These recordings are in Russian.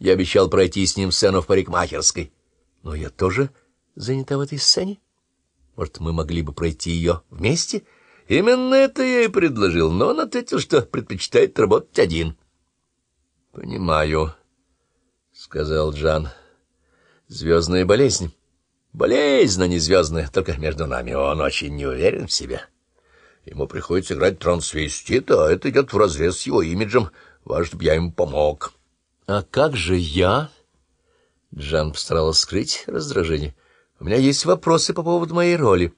Я обещал пройти с ним сцену в парикмахерской. Но я тоже занята в этой сцене. Может, мы могли бы пройти ее вместе? Именно это я и предложил, но он ответил, что предпочитает работать один. — Понимаю, — сказал Джан. — Звездная болезнь. Болезнь, но не звездная, только между нами. Он очень не уверен в себе. Ему приходится играть трансвестита, а это идет вразрез с его имиджем. Важно, чтобы я ему помог. — А как же я? Джан постаралась скрыть раздражение. — У меня есть вопросы по поводу моей роли.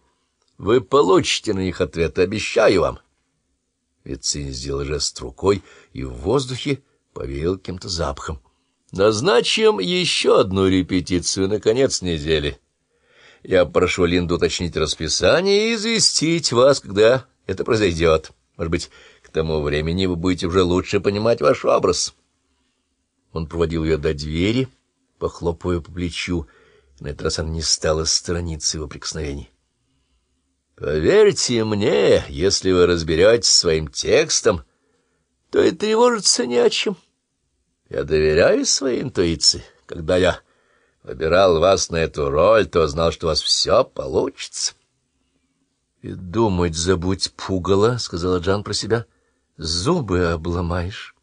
Вы получите на них ответы, обещаю вам. Вицин сделал жест рукой, и в воздухе повеял кем-то запахом. — Назначим еще одну репетицию на конец недели. Я прошу Линду уточнить расписание и известить вас, когда это произойдет. Может быть, к тому времени вы будете уже лучше понимать ваш образ. Он проводил ее до двери, похлопывая по плечу. На этот раз она не стала сторониться его прикосновений. «Поверьте мне, если вы разберетесь своим текстом, то и тревожиться не о чем. Я доверяю своей интуиции. Когда я выбирал вас на эту роль, то знал, что у вас все получится». «И думать забудь, пугало», — сказала Джан про себя. «Зубы обломаешь».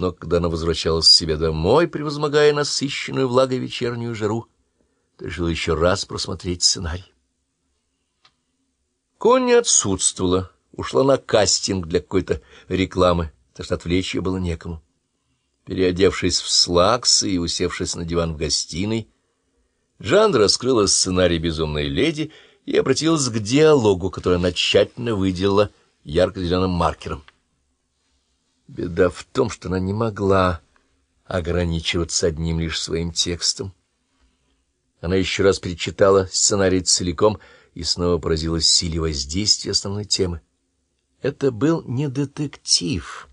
Но когда она возвращалась к себе домой, превозмогая насыщенную влагой вечернюю жару, решила еще раз просмотреть сценарий. Конни отсутствовала, ушла на кастинг для какой-то рекламы, так что отвлечь ее было некому. Переодевшись в слаксы и усевшись на диван в гостиной, Джан раскрыла сценарий «Безумной леди» и обратилась к диалогу, который она тщательно выделила ярко-зеленым маркером. Беда в том, что она не могла ограничиваться одним лишь своим текстом. Она еще раз перечитала сценарий целиком и снова поразилась силе воздействия основной темы. Это был не детектив.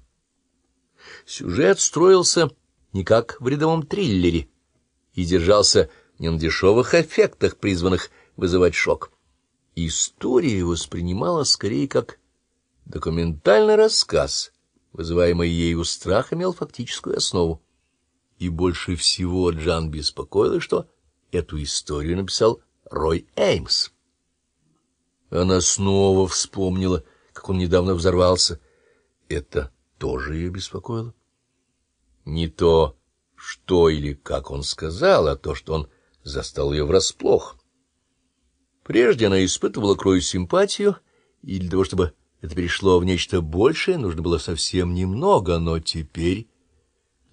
Сюжет строился не как в рядовом триллере и держался не на дешевых эффектах, призванных вызывать шок. История воспринимала скорее как документальный рассказ, вызываемый ею страх имел фактическую основу. И больше всего Джан беспокоила, что эту историю написал Рой Эймс. Она снова вспомнила, как он недавно взорвался. Это тоже ее беспокоило. Не то, что или как он сказал, а то, что он застал ее врасплох. Прежде она испытывала крою симпатию, и для того, чтобы это перешло в нечто большее, нужно было совсем немного, но теперь...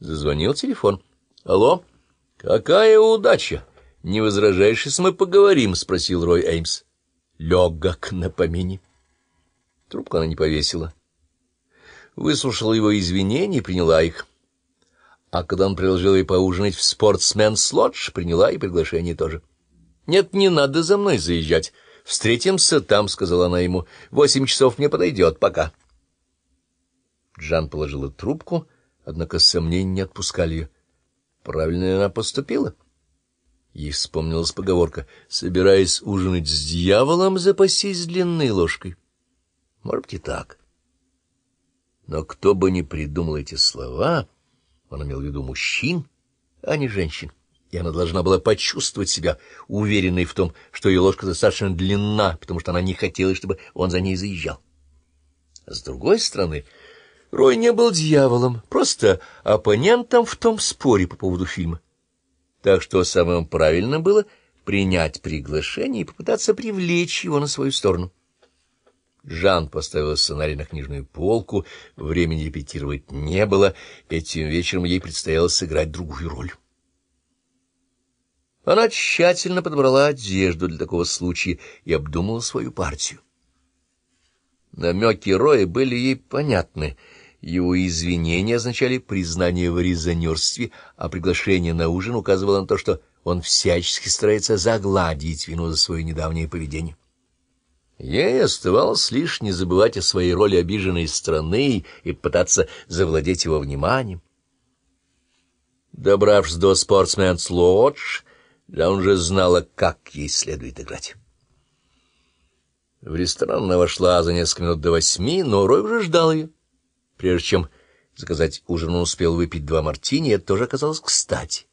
Зазвонил телефон. — Алло? — Какая удача! Не возражаешь, если мы поговорим? — спросил Рой Эймс. Легок на помине. Трубку она не повесила. Выслушала его извинения и приняла их. А когда он предложил ей поужинать в спортсменс лодж, приняла и приглашение тоже. — Нет, не надо за мной заезжать. Встретимся там, — сказала она ему. — Восемь часов мне подойдет. Пока. Джан положила трубку, однако сомнения не отпускали ее. Правильно она поступила. Ей вспомнилась поговорка «Собираясь ужинать с дьяволом, запасись длинной ложкой». Может быть, и так. Но кто бы ни придумал эти слова, он имел в виду мужчин, а не женщин и она должна была почувствовать себя уверенной в том, что ее ложка достаточно длинна, потому что она не хотела, чтобы он за ней заезжал. С другой стороны, Рой не был дьяволом, просто оппонентом в том споре по поводу фильма. Так что самым правильным было принять приглашение и попытаться привлечь его на свою сторону. Жан поставил сценарий на книжную полку, времени репетировать не было, этим вечером ей предстояло сыграть другую роль. Она тщательно подобрала одежду для такого случая и обдумала свою партию. Намеки Роя были ей понятны. Его извинения означали признание в резонерстве, а приглашение на ужин указывало на то, что он всячески старается загладить вину за свое недавнее поведение. Ей оставалось лишь не забывать о своей роли обиженной страны и пытаться завладеть его вниманием. Добравшись до «Спортсменс Лодж», да он же знала, как ей следует играть. В ресторан она вошла за несколько минут до восьми, но Рой уже ждал ее. Прежде чем Заказать ужин он успел выпить два мартини, это тоже оказалось кстати.